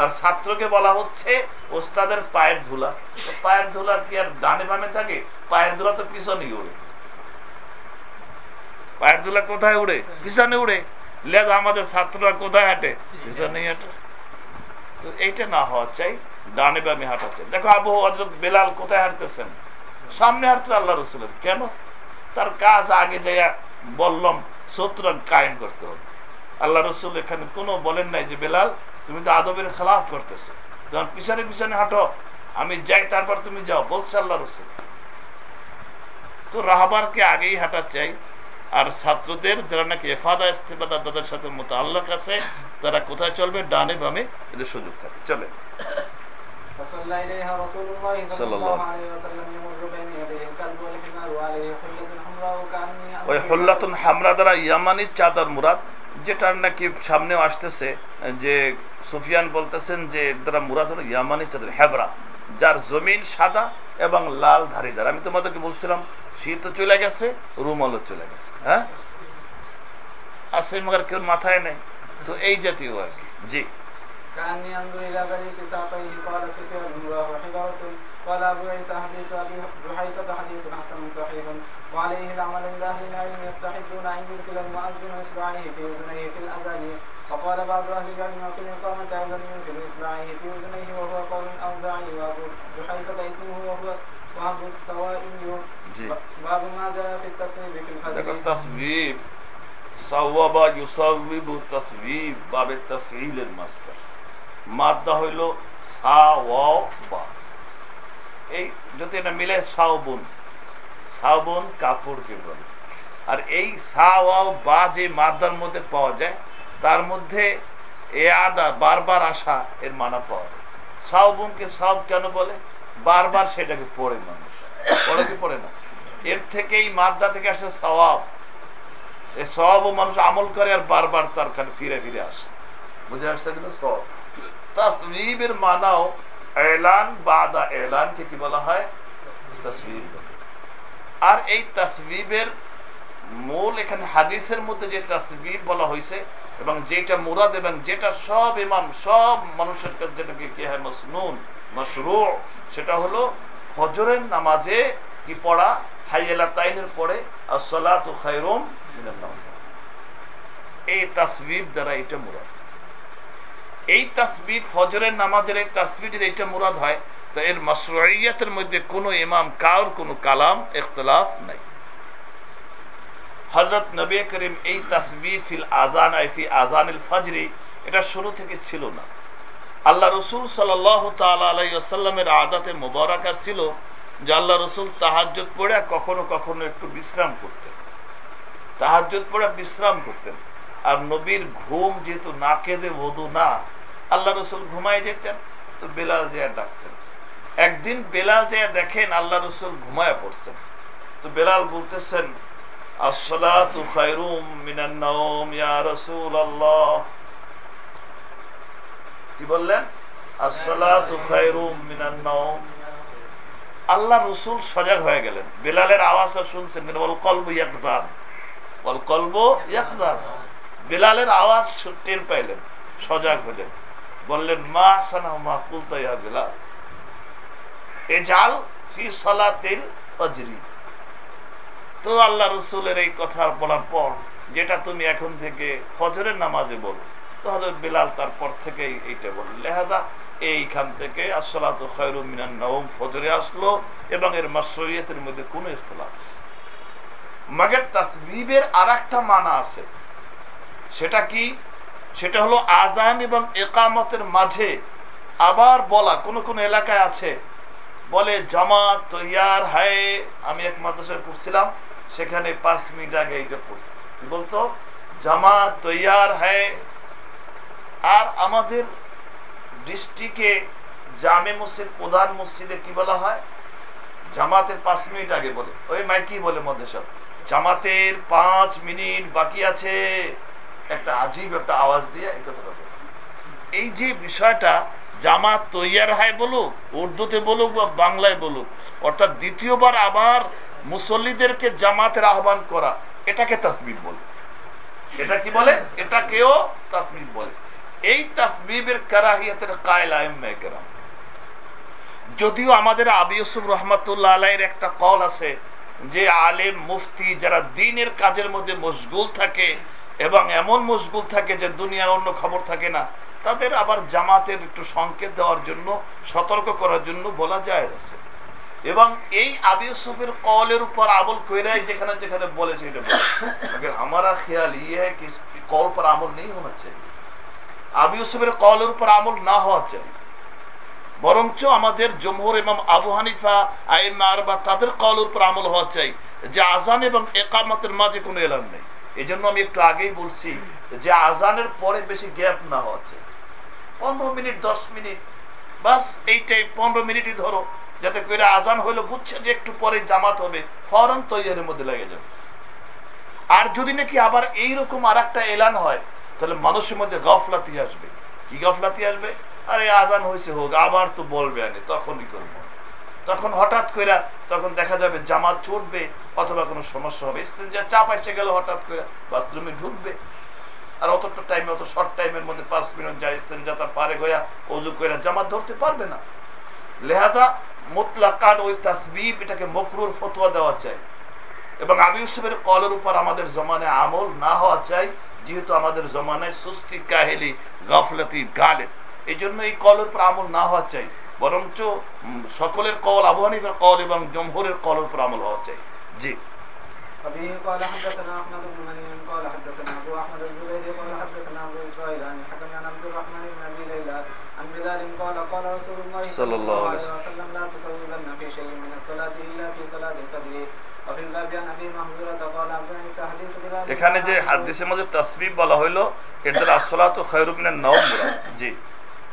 B: আর ছাত্রকে বলা হচ্ছে ওস্তাদের পায়ের ধুলা। পায়ের ধুলা কি আর ডানে বামে থাকে? পায়ের ধুলা তো পিছনেই উড়ে। পায়ের ধুলা কোথায় উড়ে? পিছনে উড়ে। লেজ আমাদের ছাত্ররা কোথায় হাঁটে? হাঁটে। তো এইটা না হওয়া চাই ডানে বামে হাঁটা চাই। দেখো আবু হজরত বেলাল কোথায় হাঁটতেছেন? সামনে হাঁটতে আল্লাহ রসুলের। কেন? তার কাজ আগে যাইয়া বললাম সূত্র কায়েম করতে হবে। আল্লাহ রসুল এখানে কোনো বলেন নাই যে, বেলাল তুমি তো আদবের খেলাফ করতেছো। তোমার পিছনে পিছনে হাঁটো। আমি যাই, তারপর তুমি যাও, বলছে আল্লাহ রসুল। তো রাহাবারকে আগেই হাঁটা চাই। আর ছাত্রদের যারা নাকি এফাদা, ইস্তেফাদা তাদের সাথে মতো আল্লাহ কাছে তারা কোথায় চলবে? ডানে বামে এদের সুযোগ থাকে। চলে ওই হল্লাতুন হামরা দ্বারা ইয়ামানি চাদার মুরাদ যেটার নাকি সামনেও আসতেছে, যে সুফিয়ান বলতেছেন যে তারা মুরাদ হল ইয়ামানি চাদর হেবরা, যার জমিন সাদা এবং লাল ধারিদার আমি তোমাদেরকে বলছিলাম, শীত চলে গেছে, রুমালও চলে গেছে হ্যাঁ? আসে মগার কেউ মাথায় নেই, তো এই জাতীয় আর কি। জি।
A: كأني أنظر إلى بني كساطيه قال سفيان وهو حجارة قال أبو عيسى حديث أبي جحيفة حديث حسن صحيح وعليه العمل من أهل العلم يستحبون أن يدخل المؤذن إصبعيه في أذنيه في الأذان وقال بعض أهل العلم وكل إقامة أيضا يدخل إصبعيه في أذنيه وهو قول أوزاعي وأبو جحيفة اسمه وهو وهب السوائي
B: جی.
A: باب ما جاء في التصويب في الفجر
B: التصويب صوب يصوب تصويب باب التفعيل المصدر. মাদ্দা হইল সা বা। এই যদি এটা মিলে সাউবুন সাবুন কাপড়কে বলে। আর এই সা বা যে মাদার মধ্যে পাওয়া যায়, তার মধ্যে এ আদা বারবার আসা এর মানা পাওয়া যায়। সাউবুনকে সাব কেন বলে? বারবার সেটাকে পড়ে মানুষ পড়ে কি পড়ে না? এর থেকে এই মাদ্দা থেকে আসে সওয়াব। সওয়াবও মানুষ আমল করে আর বারবার তার ফিরে ফিরে আসে। বুঝে আসছে কিনা সব মানাও, এলান বাদা এলানকে কি বলা হয়? তসবিব আর এই তসবিবের মূল এখানে হাদিসের মধ্যে যে তসবিব বলা হয়েছে এবং যেটা মুরাদ এবং যেটা সব ইমাম, সব মানুষের কাছে যেটাকে কি হয়? মসনুন, মশরু, সেটা হলো ফজরের নামাজে কি পড়া? হাইয়েলা তাইনের পরে আর সলাত খায়রুম এই তাসবিব দ্বারা এটা মুরাদ। এই তাসবি ফজরের নামাজের এই তাসবিব যদি এটা মুরাদ হয়, তো এর মশরুইয়াতের মধ্যে কোনো ইমাম কার কোনো কালাম, ইখতলাফ নাই। হজরত নবী করিম এই তাসবি ফিল আজান ফি আজান ফজরি, এটা শুরু থেকে ছিল না। আল্লাহ রসুল সাল্লাহ তাল্লামের আদাতে মোবারকা ছিল, যে আল্লাহ রসুল তাহাজ্জত পড়ে কখনো কখনো একটু বিশ্রাম করতেন। তাহাজ্জত পড়ে বিশ্রাম করতেন। আর নবীর ঘুম যেহেতু না কেঁদে বধু না, আল্লাহ রসুল ঘুমাই যেতেন, তো বেলাল জিয়া ডাকতেন। একদিন বেলাল জিয়া দেখেন আল্লাহ রসুল ঘুমায় পড়ছেন। তো বেলাল বলতেছেন কি বললেন? আল্লাহ রসুল সজাগ হয়ে গেলেন। বেলালের আওয়াজ শুনছেন কলবু ইয়াকজান ওয়াল কলবু ইয়াকজান বেলালের আওয়াজ টের পাইলেন, সজাগ হলেন বললেন, মা সানা মা কুলতা ইয়া বেলাল। এজাল ফি সালাতিল ফজরি। তো আল্লাহ রসুলের এই কথা বলার পর, যেটা তুমি এখন থেকে ফজরের নামাজে বলো, তো হজরত বিলাল তারপর থেকেই এইটা বলল লেহাজা, এইখান থেকে আসলাত খয়রুমিনান নবম ফজরে আসলো এবং এর মাসরিয়তের মধ্যে কোনো ইখতলাফ মাগের তাসবিবের আর একটা মানা আছে। সেটা কি? সেটা হলো আজান এবং একামতের মাঝে আবার বলা, কোন কোন এলাকায় আছে, বলে, জামাত তৈয়ার, হায়, আমি এক মাদ্রাসায় পড়ছিলাম, সেখানে পাঁচ মিনিট আগে এইটা পড়তো। বলতো? জামাত তৈয়ার, হায়। আর আমাদের ডিস্ট্রিক্টে জামে মসজিদ, প্রধান মসজিদে কি বলা হয়? জামাতের পাঁচ মিনিট আগে বলে। ওই মাইকি বলে মধ্যে সব জামাতের পাঁচ মিনিট বাকি আছে। একটা আজীব একটা আওয়াজ দিয়ে এই কথাটা বলে এই যে বিষয়টা জামাত তৈয়ার হয় বলুক, উর্দুতে বলুক বা বাংলায় বলুক, অর্থাৎ দ্বিতীয়বার আবার মুসল্লিদেরকে জামাতের আহ্বান করা, এটাকে তাসবিব বলে। এটা কি বলে? এটাকেও তাসবিব বলে। এই তাসবিবের কারাহিয়াতের কায়লা কেরাম। যদিও আমাদের আবি ইউসুফ রহমতুল্লাহ আলাইয়ের একটা কল আছে যে আলেম মুফতি যারা দিনের কাজের মধ্যে মশগুল থাকে এবং এমন মশগুল থাকে যে দুনিয়ার অন্য খবর থাকে না। তাদের আবার জামাতের একটু সংকেত দেওয়ার জন্য, সতর্ক করার জন্য বলা যায় আছে। এবং এই আবি ইউসুফের কলের উপর আমল কইরাই যেখানে যেখানে বলেছে আমার আমারা খেয়াল ইয়ে কি কল পর আমল নেই হওয়া চাই আবি ইউসুফের কলের উপর আমল না হওয়া চাই। বরঞ্চ আমাদের জমহর এবং আবু হানিফা আইম বা তাদের কলের উপর আমল হওয়া চাই। যে আজান এবং একামতের মাঝে কোনো এলান নেই। এই জন্য আমি একটু আগেই বলছি যে আজানের পরে বেশি গ্যাপ না চাই। পনেরো মিনিট, দশ মিনিট, বাস এইটাই পনেরো মিনিটই ধরো, যাতে করে আজান হইল, বুঝছে যে একটু পরে জামাত হবে ফরন তৈয়ারের মধ্যে লেগে যাবে। আর যদি নাকি আবার এইরকম আর একটা এলান হয়, তাহলে মানুষের মধ্যে গফলাতি আসবে। কি গফলাতি আসবে? আরে আজান হয়েছে হোক, আবার তো বলবে আনে, তখনই করব। তখন হঠাৎ করে তখন দেখা যাবে জামাত চড়বে অথবা কোনো সমস্যা হবে। যা চাপ এসে গেল হঠাৎ করে বাথরুমে ঢুকবে। আর অতটা টাইমে অত শর্ট টাইমের মধ্যে পাঁচ মিনিট যায় যা তার পারে গয়া অজু করে জামাত ধরতে পারবে না। লেহাজা মোতলাকান ওই তাসবিব, এটাকে মকরুর ফতোয়া দেওয়া চাই। এবং আবি ইউসুফের কলের উপর আমাদের জমানায় আমল না হওয়া চাই, যেহেতু আমাদের জমানায় সুস্তি কাহেলি, গাফলাতি, গালে। এই জন্য এই কলের উপর আমল না হওয়া চাই। বরঞ্চ সকলের কল আবু হানিফের কল এবং জমহরের কলের উপর আমল হওয়া চাই জি
A: وبه قال حدثنا احمد بن مني قال حدثنا ابو احمد الزبيري قال حدثنا ابو اسرائيل عن الحكم عن عبد الرحمن بن ابي ليلى عن بلال قال قال رسول الله
B: صلى الله عليه
A: عليه وسلم لا تصوبن في شيء من الصلاه الا في صلاه الفجر وفي الباب عن ابي محذورة قال عبد عيسى حديث بلال
B: এখানে যে হাদিসের মধ্যে তসবিব বলা হইলো এর দ্বারা আসলাত খৈরুমিনের নও মুরাদ জি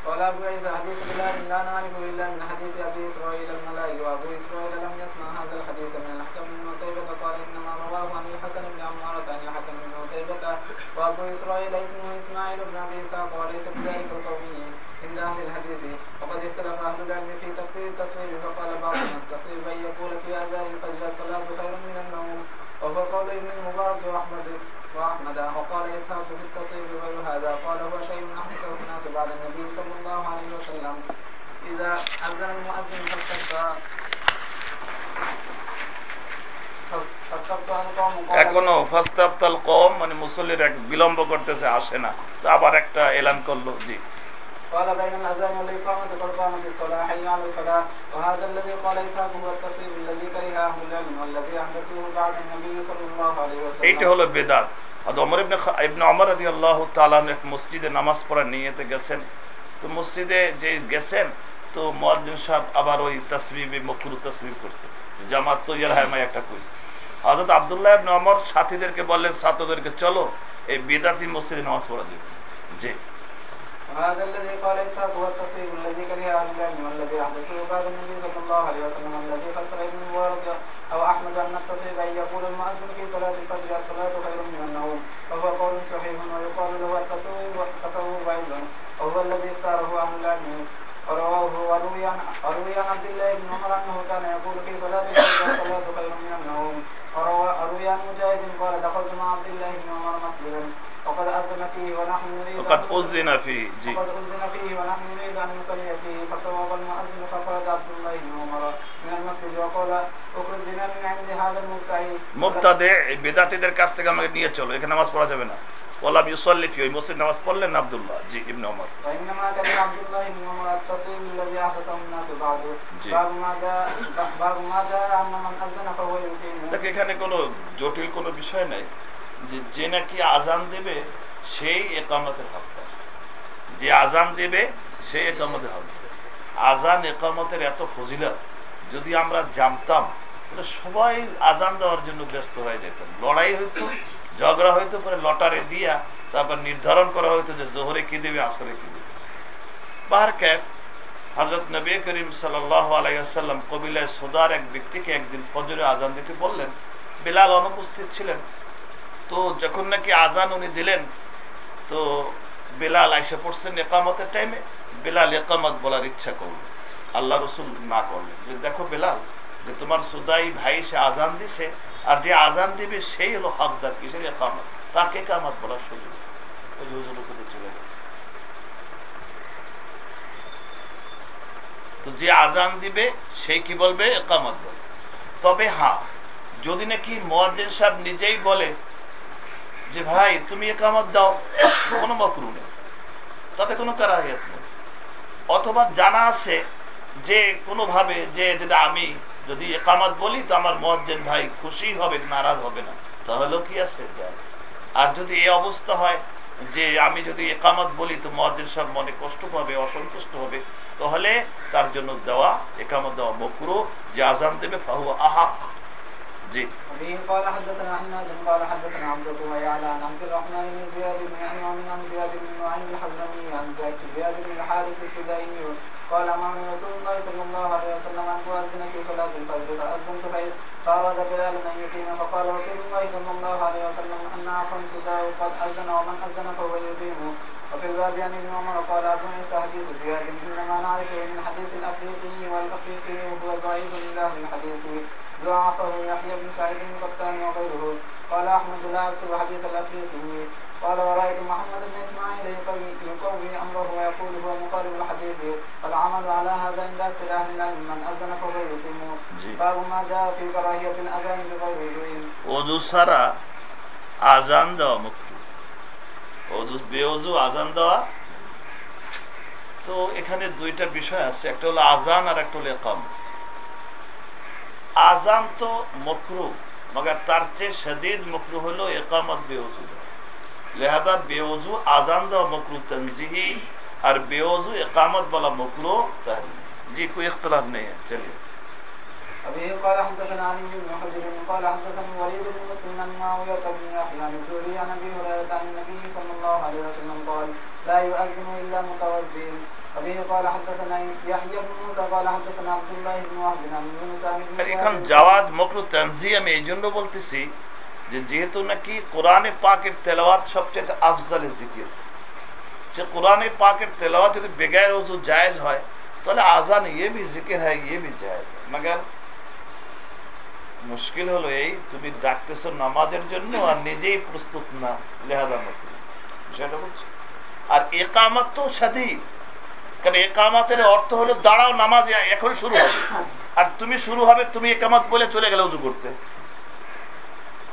A: قال أبو عيسى حديث بلال لا نعرف إلا من حديث أبي إسرائيل الملائي وأبو إسرائيل لم يسمع هذا الحديث من الحكم بن عتيبة قال إنما رواه عن الحسن بن عمارة عن الحكم بن عتيبة. وأبو إسرائيل اسمه إسماعيل بن أبي إسحاق وليس بذلك القوي عند أهل الحديث. وقد اختلف أهل العلم في تفسير التصوير فقال بعضهم التصوير ان يقول في اذان الفجر الصلاة خير من النوم وهو قول ابن المبارك وأحمد وأحمد وقال إسحاق في التصوير غير هذا قال هو شيء الناس بعد النبي صلى الله عليه وسلم اذا اذن المؤذن فاستبقى فاستبقى القوم قال
B: এখনো ফাস্তাবতাল কম মানে মুসল্লির এক বিলম্ব করতেছে আসে না তো আবার একটা এলান করলো জি
A: قال بين الاذان والاقامه قد قامت الصلاه حي على الفلاح وهذا الذي قال اسحاق هو التصوير الذي كره اهل العلم والذي احدثوه بعد النبي صلى الله عليه
B: এইটা
A: وسلم
B: হলো বেদাত আর অমর ইবনে খা- ইবনে অমর রাদি আল্লাহ তালান এক মসজিদে নামাজ পড়ার নিয়েতে গেছেন তো মসজিদে যে গেছেন তো মুয়াজ্জিন সাহেব আবার ওই তসবিবে মকরু তসবিব করছে জামাত তৈয়ার হায়মায় একটা কইছে হযরত আব্দুল্লাহ ইবনে অমর সাথীদেরকে বললেন ছাত্রদেরকে চলো এই বেদাতি মসজিদে নামাজ পড়া যাবে জি
A: وهذا الذي قال إسحاق هو التصوير الذي كره أهل العلم والذي أحدثه بعد النبي صلى الله عليه وسلم الذي فسر ابن المبارك أو أحمد أن التصوير أن يقول المؤذن في صلاة الفجر الصلاة خير من النوم. وهو قول صحيح ويقال له التصوير التصوير أيضا. وهو الذي اختاره أهل العلم. ورواه وروي عن وروي عن عبد الله بن عمر أنه كان يقول في صلاة الفجر الصلاة خير من النوم. وروي عن مجاهد قال دخلت مع عبد الله بن عمر مسجدا. وقد اذن فيه ونحن نريد أن
B: وقد
A: نصلي-
B: أذن فيه জি
A: وقد أذن فيه ونحن نريد أن نصلي فيه فصواب المؤذن فخرج عبد الله بن عمر من المسجد وقال اخرج بنا من عند هذا المبتعي
B: মুক্তাদে এই বেদাতিদের কাছ থেকে আমাকে নিয়ে চলো এখানে নামাজ পড়া যাবে না ওয়ালাম ইউসল্লি ফি ওই মসজিদ নামাজ পড়লেন না আব্দুল্লাহ জি ইবনে ওমর
A: وإنما كان عبد الله بن عمر التصوير الذي أحدثه الناس بعد
B: جي.
A: باب ما جاء باب ما جاء أن من أذن فهو يقيم
B: দেখ এখানে কোনো জটিল কোনো বিষয় নাই যে যে নাকি আজান দেবে, সেই একামতের হকদার। যে আজান দেবে, সেই একামতের হকদার। আজান একামতের এত ফজিলত, যদি আমরা জানতাম, তাহলে সবাই আজান দেওয়ার জন্য ব্যস্ত হয়ে যেত লড়াই হইতো, ঝগড়া হইতো, পরে লটারে দিয়া তারপর নির্ধারণ করা হইতো যে জোহরে কি দেবে, আসরে কি দেবে। বাহার ক্যাফ হজরত নবী করিম আলাইসাল্লাম কবিলায় সোদার এক ব্যক্তিকে একদিন ফজরে আজান দিতে বললেন, বেলাল অনুপস্থিত ছিলেন। তো যখন নাকি আজান উনি দিলেন, তো বেলাল আইসে পড়ছেন একামতের টাইমে বেলাল একামত বলার ইচ্ছা করল। আল্লাহ রসুল না করলেন। যে দেখো বেলাল, যে তোমার সুদাই ভাই সে আজান দিছে, আর যে আজান দিবে সেই হলো হকদার কিসের একামত। তাকে একামত বলার সুযোগ ওই চলে গেছে। তো যে আজান দিবে সেই কি বলবে? একামত বলবে। তবে হ্যাঁ যদি নাকি মোয়াজ্জেন সাহেব নিজেই বলে যে ভাই, তুমি একামত দাও, কোনো মকরু নেই। তাতে কোনো কারাহিয়াত নেই। অথবা জানা আছে যে কোনোভাবে যে যদি আমি যদি একামত বলি, তো আমার মোয়াজ্জেন ভাই খুশি হবে, নারাজ হবে না। তাহলেও কি আছে? আর যদি এই অবস্থা হয় যে আমি যদি একামত বলি, তো মোয়াজ্জেন সাহেব মনে কষ্ট পাবে, অসন্তুষ্ট হবে। তাহলে তার জন্য দেওয়া, একামত দেওয়া মকরু, যে আজান দেবে ফাহু আহাক।
A: وبه قال حدثنا حناد قال حدثنا عن عبد الرحمن بن زياد بن أنعم عن زياد بن الحزرمي عن زياد بن الحارث السدائي قال أمرني رسول الله صلى الله عليه وسلم أن أؤذن في صلاة الفجر فأذنت فأراد بلال أن يقيم فقال رسول الله صلى الله عليه وسلم أن خمس داء قد أذن ومن أذن فهو يقيم وفي الباب عن ابن عمر قال ابو عيسى حديث زياد انما نعرفه من حديث الأفريقي والأفريقي وهو ضعيف من أهل الحديث زعفه يحيى بن سعيد القطاني وغيره. قال أحمد لا أكتب حديث الأفريقي. قال ورأيت محمد بن إسماعيل يقوي, يقوي أمره ويقول هو مقارب الحديث. والعمل على هذا عند أكثر أهل العلم من أذن فهو يقيم. باب ما جاء في كراهية الأذان بغير وضوء
B: ودوسرا أذان دوامك. অজু আজান দেওয়া। তো এখানে দুইটা বিষয় আছে, একটা হলো আজান আর একটা হলো একামত আজান তো মকরু, মগর তার চেয়ে সদিদ মকরু হলো একামত বেউজু লেহাদা বেউজু আজান দেওয়া মকরু তনজিহি, আর বেউজু একামত বলা মকরু তাহলে জি কোই ইখতলাফ নেই, চলিয়ে।
A: أبيه قال حدثنا علي بن حجر قال حدثني وليد بن مسلم عن معاوية بن يحيى عن عن عن النبي صلى الله عليه وسلم قال لا يؤذن قال حدثنا يحيى بن موسى قال حدثنا عبد الله بن وهب عن
B: جواز مكر تنزيه যে যেহেতু নাকি কোরআনে পাকের তেলাওয়াত সবচেয়ে আফজাল জিকির কোরআনে পাকের তেলাওয়াত যদি বেগায় রোজু জায়েজ হয় তাহলে আজান ইয়ে জিকির হয় ইয়ে জায়েজ হয় মগর মুশকিল হলো এই, তুমি ডাকতেছ নামাজের জন্য আর নিজেই প্রস্তুত না লেহাদা মতো বিষয়টা বলছো। আর একামাত তো সাথে কারণ একামাতের অর্থ হলো দাঁড়াও, নামাজ এখন শুরু হবে। আর তুমি শুরু হবে, তুমি একামাত বলে চলে গেলে উজু করতে।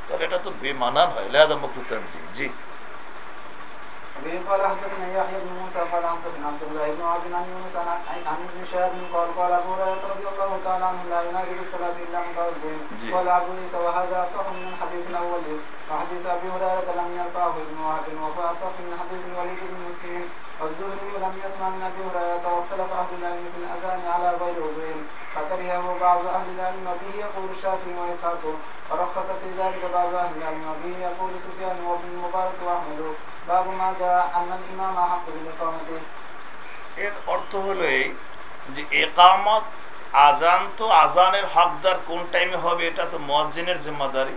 B: তাহলে এটা তো বেমানান হয় লেহাদা মকরু জি।
A: أبي قال حدثنا يحيى بن موسى قال حدثنا عبد الله بن عبد عن يونس عن ابن شهاب قال قال ابو هريره رضي الله تعالى عنه لا ينادي بالصلاه الا متوزن
B: جي.
A: قال ابو عيسى وهذا اصح من الحديث الاول وحديث ابي هريره لم يرفعه ابن وهب وهو اصح من حديث الوليد بن مسلم والزهري لم يسمع من ابي هريره واختلف اهل العلم في الاذان على غير عضو فكرهه بعض اهل العلم وبه يقول الشافعي واسحاق ورخص في ذلك بعض اهل العلم وبه يقول سفيان وابن المبارك واحمد باب ما جاء ان الامام احق بالاقامه
B: এর অর্থ হলো এই যে একামত আজান তো আজানের হকদার কোন টাইমে হবে এটা তো মজ্জিনের জিম্মাদারি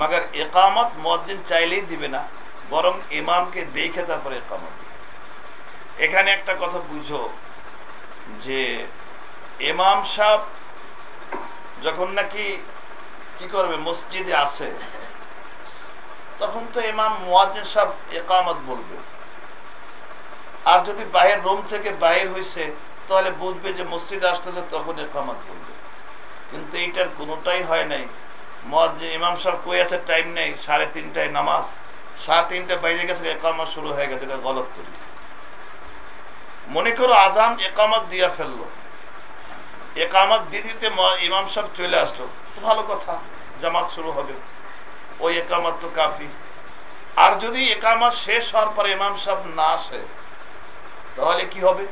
B: মাগার একামত মজ্জিন চাইলেই দিবে না, বরং ইমামকে দেখে তারপরে একামত এখানে একটা কথা বুঝো, যে ইমাম সাহ যখন নাকি কি করবে, মসজিদে আসে, তখন তো ইমাম মুয়াজ্জিন সাহেব একামত বলবে। আর যদি বাহির রুম থেকে বাহির হয়েছে তাহলে বুঝবে যে মসজিদে আসতেছে, তখন একামত বলবে। কিন্তু এইটার কোনোটাই হয় নাই। ইমাম সাহেব কই আছে টাইম নেই, সাড়ে তিনটায় নামাজ, সাড়ে তিনটা বাইরে গেছে, একামত শুরু হয়ে গেছে, এটা গলত তৈরি। মনে করো আজান একামত দিয়া ফেলল। একামত দিদিতে ইমাম সাহেব চলে আসলো। তো ভালো কথা, জামাত শুরু হবে। ওই একামত তো কাফি। আর যদি একামত শেষ হওয়ার পরে ইমাম সাহেব না আসে, তাহলে কি হবে?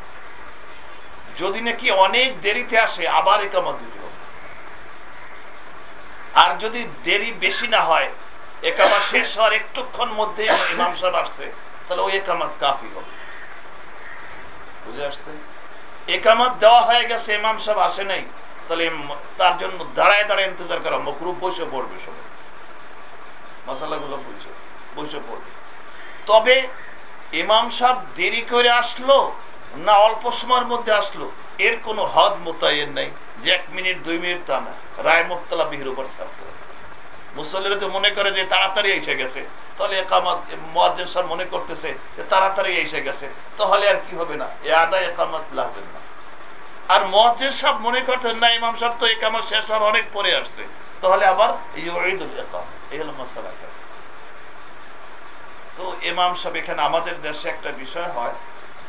B: যদি নাকি অনেক দেরিতে আসে, আবার একামত দিতে হবে। আর যদি দেরি বেশি না হয় একামত শেষ হওয়ার একটুক্ষণ মধ্যে ইমাম সাহেব আসছে। তাহলে ওই একামত কাফি হবে। বুঝে আসছে? একামত দেওয়া হয়ে গেছে, ইমাম সাহেব আসে নাই। তাহলে তার জন্য দাঁড়ায় দাঁড়ায় ইন্তজার করা মকরুব বসে পড়বে সবাই। মশালাগুলো বুঝছ বসে পড়বে। তবে ইমাম সাহেব দেরি করে আসলো না অল্প সময়ের মধ্যে আসলো, এর কোনো হদ মোতায়েন নাই। যে এক মিনিট, দুই মিনিট তা না রায় মুক্তলা বিহির উপর ছাড়তে হবে। মুসল্লিরা তো মনে করে যে তাড়াতাড়ি এসে গেছে। তাহলে একামত মোয়াজ্জেন সাহেব মনে করতেছে যে তাড়াতাড়ি এসে গেছে। তাহলে আর কি হবে না? এ আদায় একামত লাজেন না। আর মোয়াজ্জেন সাহেব মনে করতেন, না, ইমাম সাহেব তো একামত শেষ হওয়ার অনেক পরে আসছে। তাহলে আবার ইউঈদুল একাম এই হলো মশালা তো ইমাম সাহেব এখানে আমাদের দেশে একটা বিষয় হয়।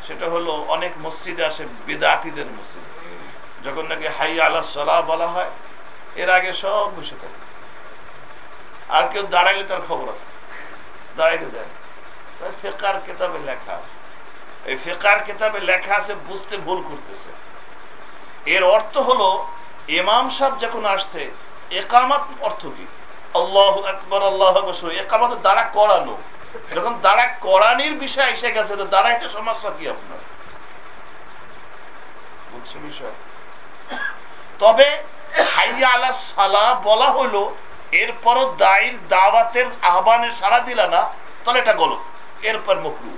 B: সেটা হলো অনেক মসজিদে আসে বেদাতিদের মসজিদ। যখন নাকি হাই আলা সলা বলা হয়, এর আগে সব বসে থাকে। আর কেউ দাঁড়াইলে তার খবর আছে। দাঁড়াইতে দেয় ফেকার কেতাবে লেখা আছে। এই ফেকার কেতাবে লেখা আছে বুঝতে ভুল করতেছে। এর অর্থ হলো, ইমাম সাহেব যখন আসছে, একামাত অর্থ কি? আল্লাহ একবার আল্লাহ একামাত দাঁড়া করানো। এরকম দাঁড়া করানির বিষয় এসে গেছে, তো দাঁড়াইতে সমস্যা কি আপনার? বুঝছ বিষয়? তবে হাইয়া সালা বলা হলো, এরপরও দায়ের দাওয়াতের আহ্বানে সারা দিলা না, তাহলে এটা গলত। এরপর মকরু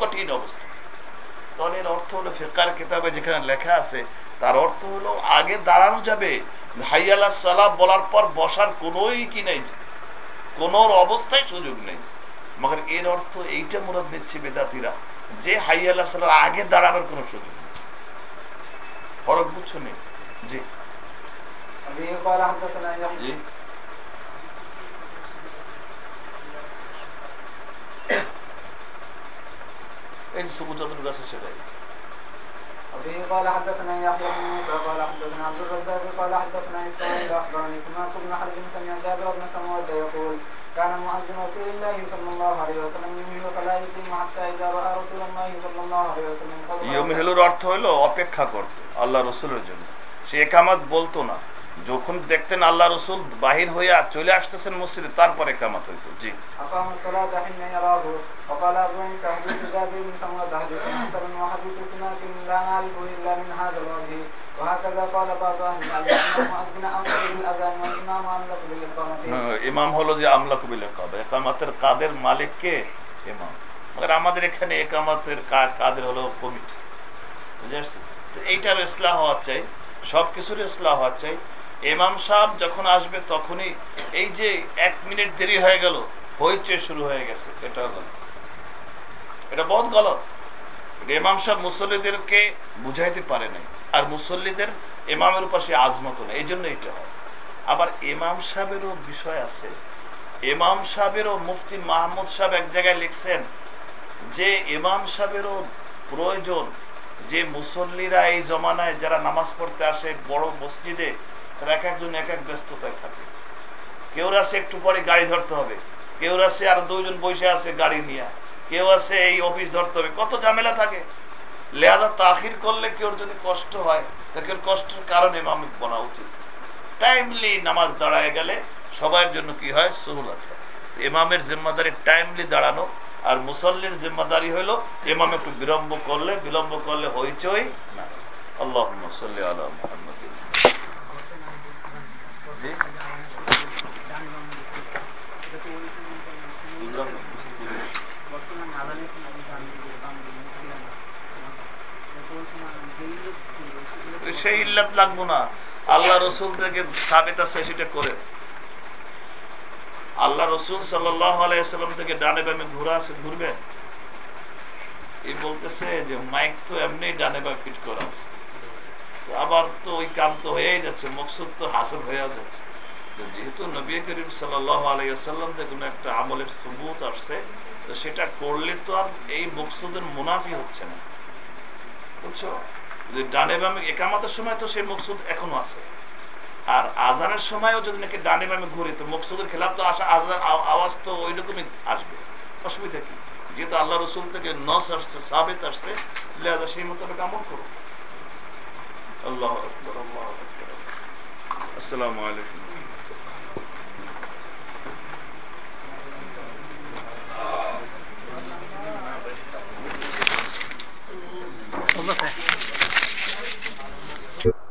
B: কঠিন অবস্থা। তাহলে এর অর্থ হলো ফেকার কিতাবে যেখানে লেখা আছে, তার অর্থ হলো আগে দাঁড়ানো যাবে। হাইয়ালা সালাম বলার পর বসার কোনোই কি নেই কোন অবস্থায় সুযোগ নেই। মগর এর অর্থ এইটা মুরাদ নিচ্ছে বেদাতিরা, যে হাইয়ালা সালার আগে দাঁড়াবার কোনো সুযোগ নেই। ফরক বুঝছ নেই। জি
A: أبي قال حدثنا يحيى
B: জি এই সবুজ যতটুকু আছে সেটাই
A: وبه قال حدثنا يحيى بن موسى قال حدثنا عبد الرزاق قال حدثنا اسماعيل اخبرني سماك بن حرب سمع جابر بن سمود يقول كان مؤذن رسول الله صلى الله عليه وسلم يمهل فلا يقيم حتى اذا راى رسول الله صلى الله عليه وسلم قد
B: ইয়মহিলুর অর্থ হলো অপেক্ষা করতো আল্লাহ রসুলের জন্য সে একামত বলতো না। যখন দেখতেন আল্লাহ রসুল বাহির হইয়া চলে আসতেছেন মসজিদে তারপরে একামত হইতো। জি। হ্যাঁ, ইমাম হলো যে আমলা কবি একামাতের কাদের মালিক কে ইমাম আমাদের এখানে একামাতের কাদের হলো কমিটি। বুঝে আসছে এইটার ইসলাম হওয়া চাই। সব কিছুর ইসলাহ চাই ইমাম সাহেব যখন আসবে তখনই এই যে এক মিনিট দেরি হয়ে গেল হইচে শুরু হয়ে গেছে। এটা গলত এটা বহুত গলত। এটা ইমাম সাহেব মুসল্লিদেরকে বুঝাইতে পারে নাই। আর মুসল্লিদের ইমামের পাশে আজমত নেই। এই জন্য এটা হয়। আবার এমাম সাহেবেরও বিষয় আছে। ইমাম সাহেবেরও মুফতি মাহমুদ সাহেব এক জায়গায় লিখছেন যে এমাম সাহেবেরও প্রয়োজন যে মুসল্লিরা এই জমানায় যারা নামাজ পড়তে আসে বড় মসজিদে, তারা এক একজন এক এক ব্যস্ততায় থাকে। কেউ আছে একটু পরে গাড়ি ধরতে হবে, কেউ আছে আর দুইজন বসে আছে গাড়ি নিয়ে, কেউ আছে এই অফিস ধরতে হবে, কত ঝামেলা থাকে। লেহাদা তাহির করলে কেউ যদি কষ্ট হয়, তা কেউ কষ্টের কারণে ইমাম বনা উচিত। টাইমলি নামাজ দাঁড়ায় গেলে সবার জন্য কি হয়? সহুলত হয়। ইমামের জিম্মাদারি টাইমলি দাঁড়ানো আর মুসল্লির জিম্মাদারি হলো ইমাম একটু বিলম্ব করলে বিলম্ব করলে হইচই আল্লাহ সাল্লি আলা মুহাম্মদ। জি? বুঝলাম না, কিছু বুঝলাম না।
A: বর্তমানে আদানের সময় গান দিকে বাম দিকে মুসলিম ওই সময় যেই লোক ছিল সেগুলো
B: সেই ইল্লাত লাগবো না। আল্লাহ রসুল থেকে সাবিত আছে সেটা করে। আল্লাহ রসুল সাল্লাম থেকে ডানে বামে ঘুরা আছে ঘুরবে? এই বলতেছে যে মাইক তো এমনি ডানে বা ফিট করা আছে। তো আবার তো ওই কাম তো হয়েই যাচ্ছে, মকসুদ তো হাসিল হয়ে যাচ্ছে। যেহেতু নবী করিম সাল্লাহ আলাইসাল্লাম থেকে কোনো একটা আমলের সবুত আসছে, তো সেটা করলে তো আর এই মকসুদের মুনাফি হচ্ছে না। বুঝছ? যে ডানে বামে, একামাতের সময় তো সেই মকসুদ এখনও আছে। আর আজানের সময়ও যদি নাকি ডানে বামে ঘুরে, তো মকসুদের খেলাফ তো আসা আজান আওয়াজ তো ওই রকমই আসবে। অসুবিধা কি? যেহেতু আল্লাহ রসুল থেকে নস আসছে, সাবেত আসছে, লিহাজা সেই মোতাবেক আমল করো আসসালামু আলাইকুম।